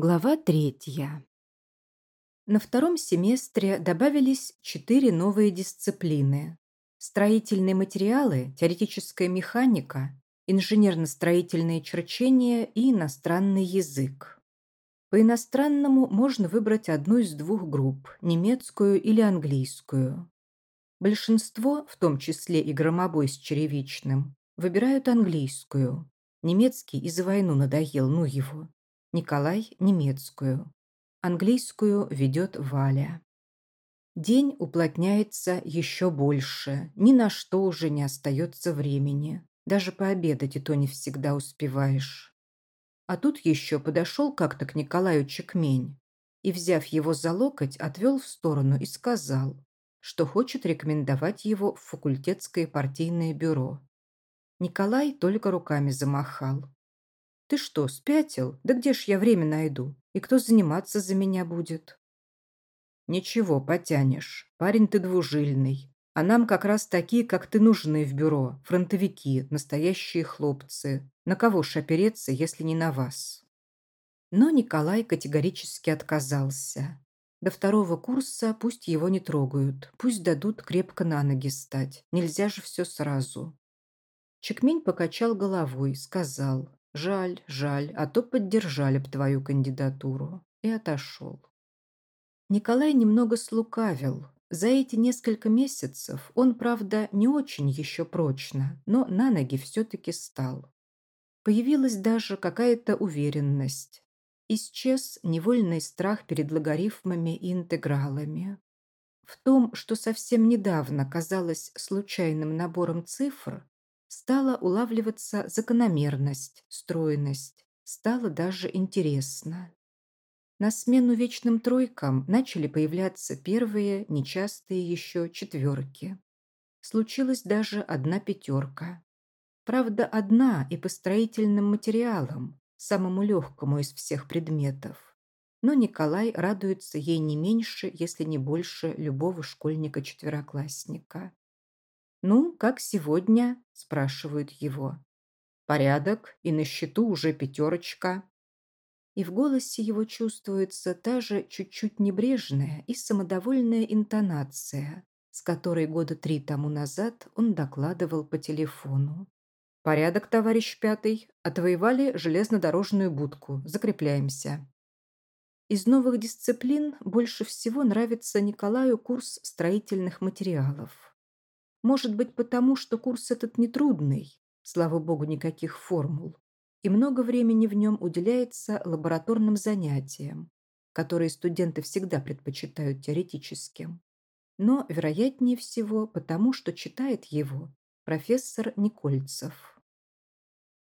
Глава третья. На втором семестре добавились четыре новые дисциплины. Строительные материалы, теоретическая механика, инженерно-строительные черчения и иностранный язык. По иностранному можно выбрать одну из двух групп – немецкую или английскую. Большинство, в том числе и громобой с черевичным, выбирают английскую. Немецкий из-за войну надоел, ну его. Николай – немецкую. Английскую ведет Валя. День уплотняется еще больше. Ни на что уже не остается времени. Даже пообедать и то не всегда успеваешь. А тут еще подошел как-то к Николаю Чекмень и, взяв его за локоть, отвел в сторону и сказал, что хочет рекомендовать его в факультетское партийное бюро. Николай только руками замахал. «Ты что, спятил? Да где ж я время найду? И кто заниматься за меня будет?» «Ничего, потянешь. Парень ты двужильный. А нам как раз такие, как ты, нужны в бюро. Фронтовики, настоящие хлопцы. На кого ж опереться, если не на вас?» Но Николай категорически отказался. До второго курса пусть его не трогают, пусть дадут крепко на ноги стать. Нельзя же все сразу. Чекмень покачал головой, сказал, Жаль, жаль, а то поддержали б твою кандидатуру. И отошел. Николай немного слукавил. За эти несколько месяцев он, правда, не очень еще прочно, но на ноги все-таки стал. Появилась даже какая-то уверенность. Исчез невольный страх перед логарифмами и интегралами. В том, что совсем недавно казалось случайным набором цифр, Стала улавливаться закономерность, стройность. Стало даже интересно. На смену вечным тройкам начали появляться первые, нечастые еще четверки. Случилась даже одна пятерка. Правда, одна и по строительным материалам, самому легкому из всех предметов. Но Николай радуется ей не меньше, если не больше любого школьника-четвероклассника. «Ну, как сегодня?» – спрашивают его. «Порядок, и на счету уже пятерочка». И в голосе его чувствуется та же чуть-чуть небрежная и самодовольная интонация, с которой года три тому назад он докладывал по телефону. «Порядок, товарищ пятый. Отвоевали железнодорожную будку. Закрепляемся». Из новых дисциплин больше всего нравится Николаю курс строительных материалов. Может быть, потому что курс этот нетрудный, слава богу, никаких формул, и много времени в нем уделяется лабораторным занятиям, которые студенты всегда предпочитают теоретическим. Но, вероятнее всего, потому что читает его профессор Никольцев.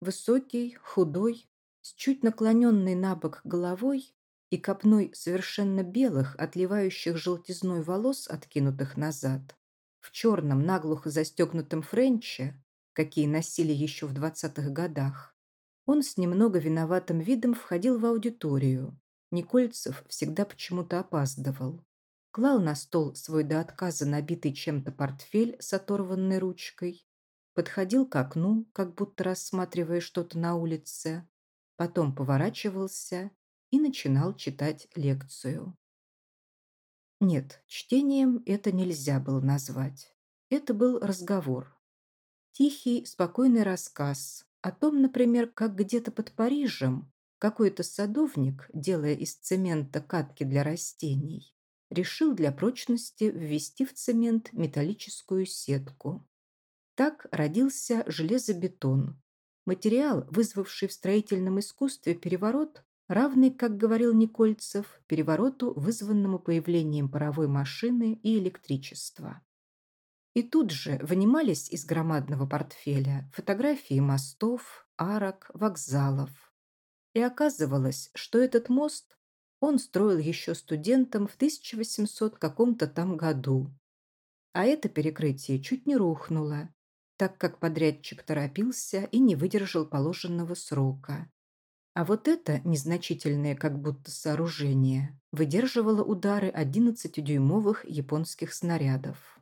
Высокий, худой, с чуть наклоненной на бок головой и копной совершенно белых, отливающих желтизной волос, откинутых назад, в черном наглухо застегнутом френче, какие носили еще в двадцатых годах, он с немного виноватым видом входил в аудиторию. Никольцев всегда почему-то опаздывал. Клал на стол свой до отказа набитый чем-то портфель с оторванной ручкой, подходил к окну, как будто рассматривая что-то на улице, потом поворачивался и начинал читать лекцию. Нет, чтением это нельзя было назвать. Это был разговор. Тихий, спокойный рассказ о том, например, как где-то под Парижем какой-то садовник, делая из цемента катки для растений, решил для прочности ввести в цемент металлическую сетку. Так родился железобетон. Материал, вызвавший в строительном искусстве переворот, равный, как говорил Никольцев, перевороту, вызванному появлением паровой машины и электричества. И тут же вынимались из громадного портфеля фотографии мостов, арок, вокзалов. И оказывалось, что этот мост он строил еще студентом в 1800 каком-то там году. А это перекрытие чуть не рухнуло, так как подрядчик торопился и не выдержал положенного срока. А вот это незначительное как будто сооружение выдерживало удары 11-дюймовых японских снарядов.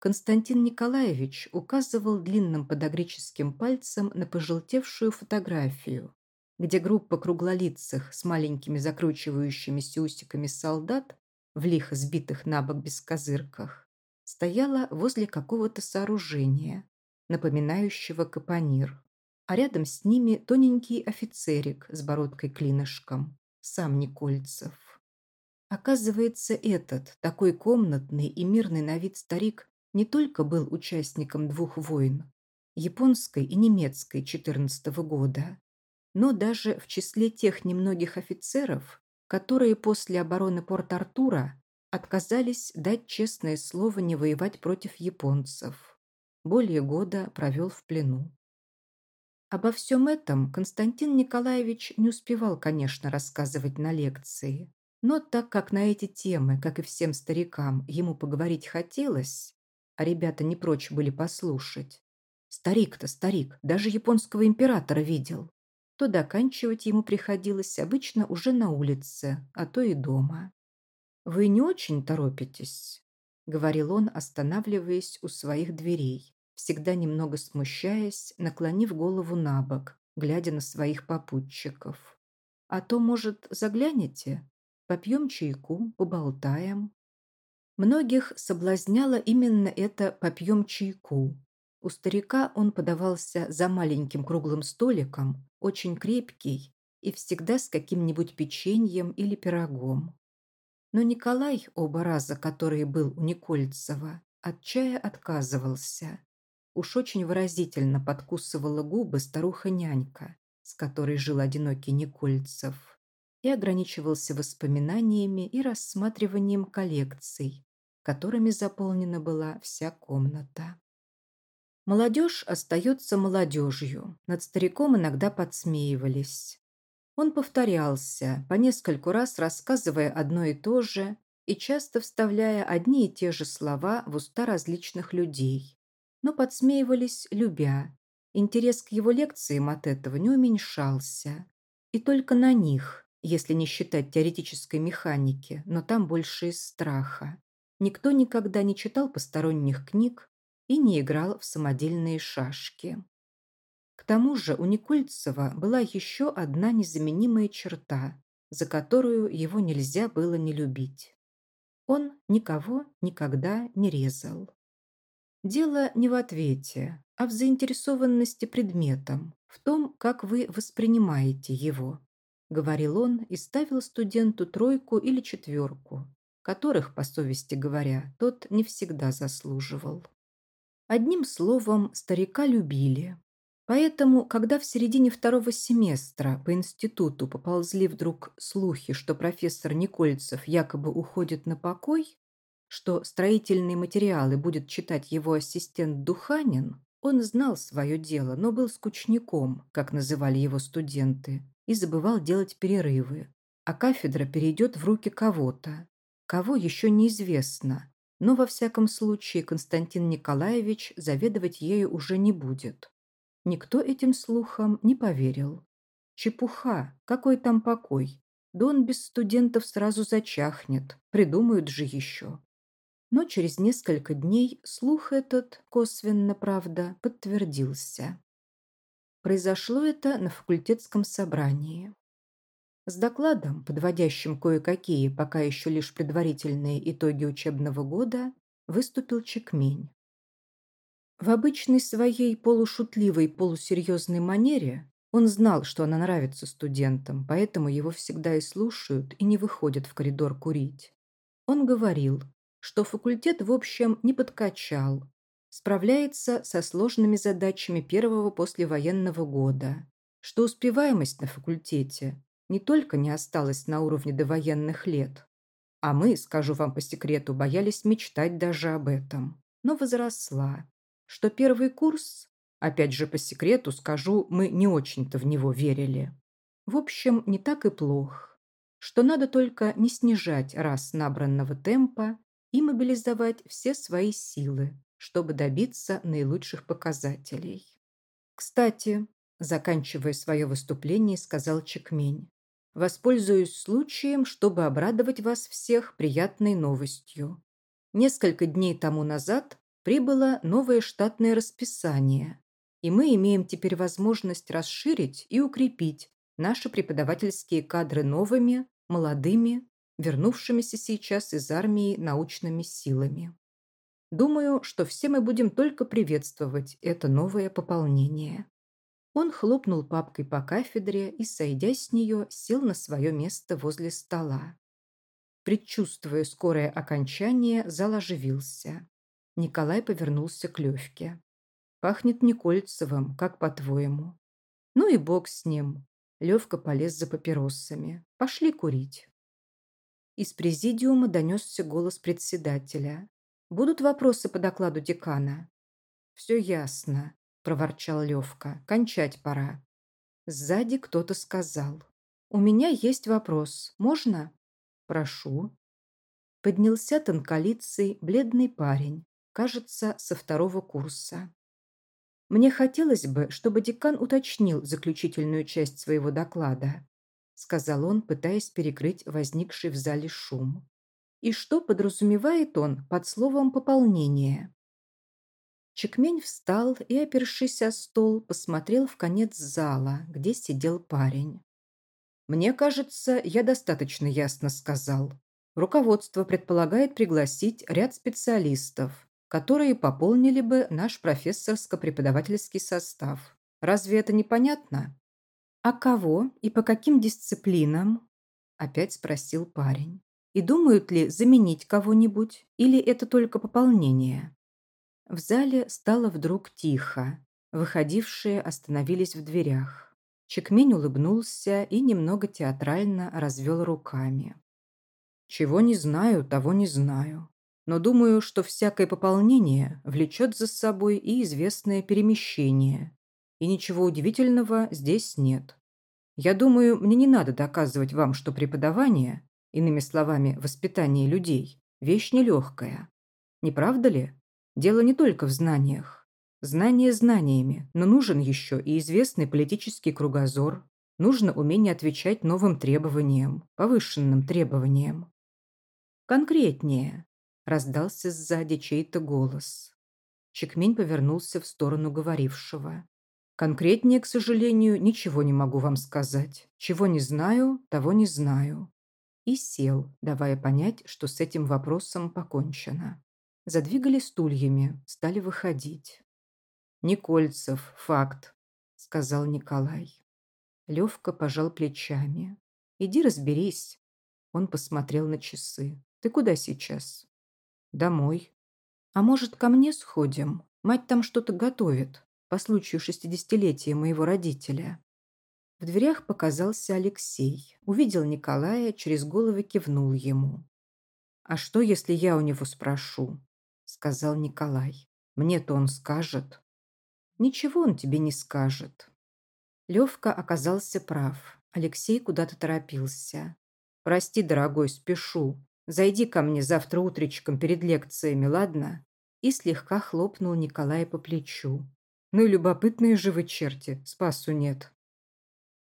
Константин Николаевич указывал длинным подогреческим пальцем на пожелтевшую фотографию, где группа круглолицых с маленькими закручивающимися усиками солдат в лихо сбитых на бок бескозырках стояла возле какого-то сооружения, напоминающего капонир, а рядом с ними тоненький офицерик с бородкой-клинышком, сам Никольцев. Оказывается, этот, такой комнатный и мирный на вид старик, не только был участником двух войн, японской и немецкой 14 -го года, но даже в числе тех немногих офицеров, которые после обороны Порт-Артура отказались дать честное слово не воевать против японцев. Более года провел в плену. Обо всем этом Константин Николаевич не успевал, конечно, рассказывать на лекции. Но так как на эти темы, как и всем старикам, ему поговорить хотелось, а ребята не прочь были послушать. Старик-то старик, даже японского императора видел. То доканчивать ему приходилось обычно уже на улице, а то и дома. «Вы не очень торопитесь», — говорил он, останавливаясь у своих дверей, всегда немного смущаясь, наклонив голову на бок, глядя на своих попутчиков. «А то, может, заглянете? Попьем чайку, поболтаем. Многих соблазняло именно это «попьем чайку». У старика он подавался за маленьким круглым столиком, очень крепкий и всегда с каким-нибудь печеньем или пирогом. Но Николай, оба раза, который был у Никольцева, от чая отказывался. Уж очень выразительно подкусывала губы старуха-нянька, с которой жил одинокий Никольцев и ограничивался воспоминаниями и рассматриванием коллекций, которыми заполнена была вся комната. Молодежь остается молодежью, над стариком иногда подсмеивались. Он повторялся, по нескольку раз рассказывая одно и то же и часто вставляя одни и те же слова в уста различных людей. Но подсмеивались, любя. Интерес к его лекциям от этого не уменьшался. И только на них, если не считать теоретической механики, но там больше из страха. Никто никогда не читал посторонних книг и не играл в самодельные шашки. К тому же у Никольцева была еще одна незаменимая черта, за которую его нельзя было не любить. Он никого никогда не резал. Дело не в ответе, а в заинтересованности предметом, в том, как вы воспринимаете его говорил он и ставил студенту тройку или четверку, которых, по совести говоря, тот не всегда заслуживал. Одним словом, старика любили. Поэтому, когда в середине второго семестра по институту поползли вдруг слухи, что профессор Никольцев якобы уходит на покой, что строительные материалы будет читать его ассистент Духанин, он знал свое дело, но был скучником, как называли его студенты, и забывал делать перерывы. А кафедра перейдет в руки кого-то. Кого еще неизвестно. Но во всяком случае Константин Николаевич заведовать ею уже не будет. Никто этим слухам не поверил. Чепуха, какой там покой. Да он без студентов сразу зачахнет, придумают же еще. Но через несколько дней слух этот, косвенно, правда, подтвердился. Произошло это на факультетском собрании. С докладом, подводящим кое-какие, пока еще лишь предварительные итоги учебного года, выступил Чекмень. В обычной своей полушутливой, полусерьезной манере он знал, что она нравится студентам, поэтому его всегда и слушают, и не выходят в коридор курить. Он говорил, что факультет, в общем, не подкачал, справляется со сложными задачами первого послевоенного года, что успеваемость на факультете не только не осталась на уровне довоенных лет, а мы, скажу вам по секрету, боялись мечтать даже об этом, но возросла, что первый курс, опять же по секрету скажу, мы не очень-то в него верили. В общем, не так и плохо, что надо только не снижать раз набранного темпа и мобилизовать все свои силы, чтобы добиться наилучших показателей. Кстати, заканчивая свое выступление, сказал Чекмень, воспользуюсь случаем, чтобы обрадовать вас всех приятной новостью. Несколько дней тому назад прибыло новое штатное расписание, и мы имеем теперь возможность расширить и укрепить наши преподавательские кадры новыми, молодыми, вернувшимися сейчас из армии научными силами. Думаю, что все мы будем только приветствовать это новое пополнение. Он хлопнул папкой по кафедре и, сойдя с нее, сел на свое место возле стола. Предчувствуя скорое окончание, зал оживился. Николай повернулся к Левке. «Пахнет Никольцевым, как по-твоему?» «Ну и бог с ним». Левка полез за папиросами. «Пошли курить». Из президиума донесся голос председателя. «Будут вопросы по докладу декана?» «Все ясно», – проворчал Левка. «Кончать пора». Сзади кто-то сказал. «У меня есть вопрос. Можно?» «Прошу». Поднялся тонколицый, бледный парень, кажется, со второго курса. Мне хотелось бы, чтобы декан уточнил заключительную часть своего доклада сказал он, пытаясь перекрыть возникший в зале шум. И что подразумевает он под словом «пополнение»? Чекмень встал и, опершись о стол, посмотрел в конец зала, где сидел парень. «Мне кажется, я достаточно ясно сказал. Руководство предполагает пригласить ряд специалистов, которые пополнили бы наш профессорско-преподавательский состав. Разве это непонятно?» «А кого и по каким дисциплинам?» – опять спросил парень. «И думают ли заменить кого-нибудь, или это только пополнение?» В зале стало вдруг тихо. Выходившие остановились в дверях. Чекмень улыбнулся и немного театрально развел руками. «Чего не знаю, того не знаю. Но думаю, что всякое пополнение влечет за собой и известное перемещение, и ничего удивительного здесь нет. Я думаю, мне не надо доказывать вам, что преподавание, иными словами, воспитание людей, вещь нелегкая. Не правда ли? Дело не только в знаниях. Знания знаниями, но нужен еще и известный политический кругозор. Нужно умение отвечать новым требованиям, повышенным требованиям. Конкретнее, раздался сзади чей-то голос. Чекмень повернулся в сторону говорившего. Конкретнее, к сожалению, ничего не могу вам сказать. Чего не знаю, того не знаю. И сел, давая понять, что с этим вопросом покончено. Задвигали стульями, стали выходить. «Никольцев, факт», — сказал Николай. Левка пожал плечами. «Иди разберись». Он посмотрел на часы. «Ты куда сейчас?» «Домой». «А может, ко мне сходим? Мать там что-то готовит по случаю шестидесятилетия моего родителя. В дверях показался Алексей. Увидел Николая, через голову кивнул ему. «А что, если я у него спрошу?» – сказал Николай. «Мне-то он скажет». «Ничего он тебе не скажет». Левка оказался прав. Алексей куда-то торопился. «Прости, дорогой, спешу. Зайди ко мне завтра утречком перед лекциями, ладно?» И слегка хлопнул Николая по плечу. Ну и любопытные же вы черти, спасу нет.